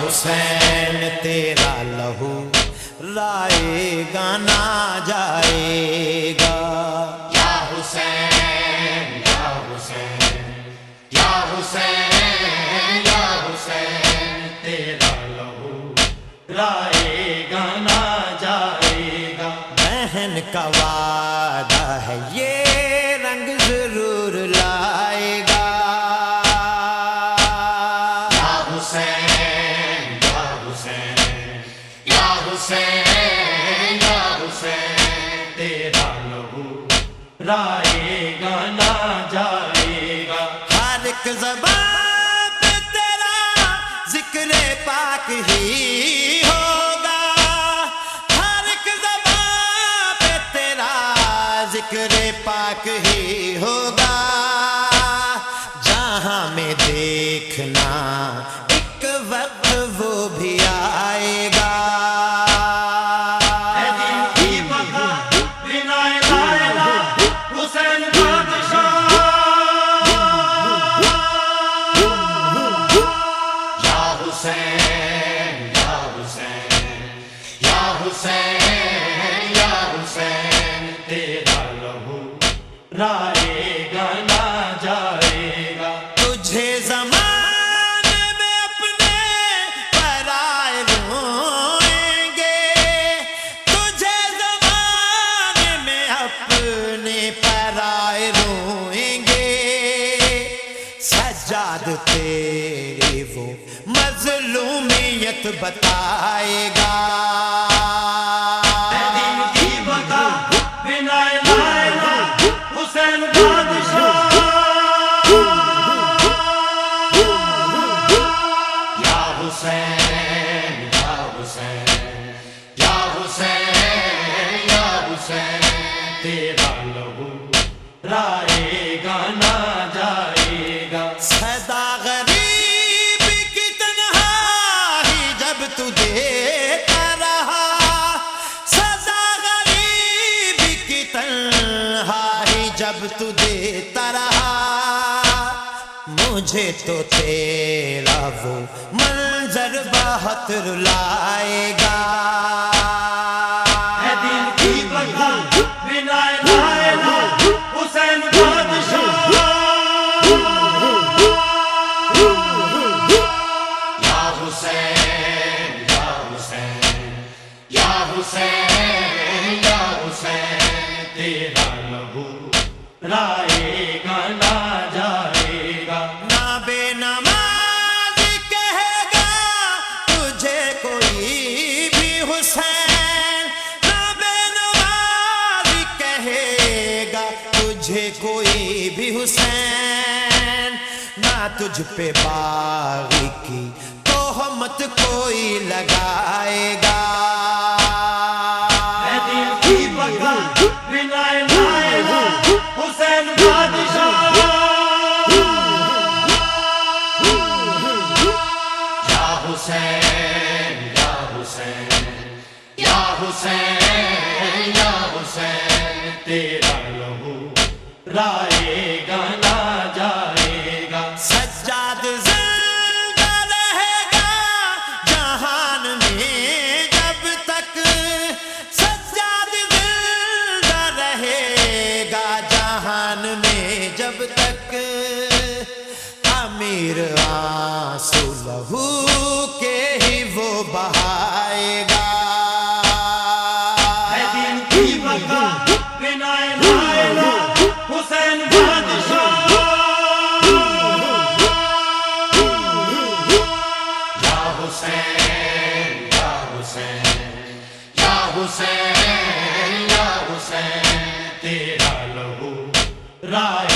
حسین تیرا لہو رائے گانا جائے گا۔ رائے گا نہ جائے گا۔ بہن کا وعدہ ہے یہ رنگ ضرور لائے گا۔ یا حسین یا حسین یا حسین یا حسین تیرا لہو رائے گا نہ جائے گا۔ ہر ایک زبان پہ تیرا ذکر پاک ہی پاک ہی ہوگا۔ جہاں میں دیکھنا ایک وقت وہ بھی آئے گا۔ اے دل کی رائے گا نہ جائے گا۔ تجھے زمانے میں اپنے پرائے روئیں گے۔ تجھے زمانے میں اپنے پرائے روئیں گے۔ سجاد تیری وہ مظلومیت بتائے گا۔ تیرا لہو رائے گا نہ جائے گا سدا غریب کی تنہائی جب تو دیتا رہا سدا غریب کی تنہائی جب تو دیتا رہا مجھے تو تیرا وہ منظر بہت رلائے گا حسین یا حسین تیرا لہو رائے گا نہ جائے گا نہ بے نماز کہے گا تجھے کوئی بھی حسین نہ بے نماز کہے گا تجھے کوئی بھی حسین نہ تجھ پہ باغی کی توہمت کوئی لگائے گا۔ حسین بادشاہ۔ حسین، یا حسین یا حسین یا حسین، تیرا لہو رائے تک امیر آنسو لہو کے ہی وہ بہائے گا۔ حسین، یا حسین، تیرا لہو رائے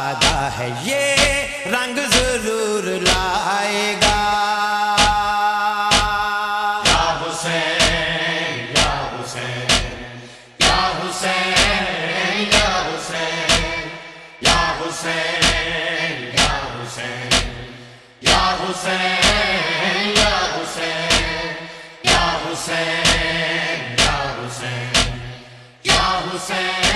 وعدہ ہے یہ رنگ ضرور لائے گا یا حسین یا حسین یا حسین یا حسین یا حسین یا حسین یا حسین یا حسین یا حسین یا حسین یا حسین یا حسین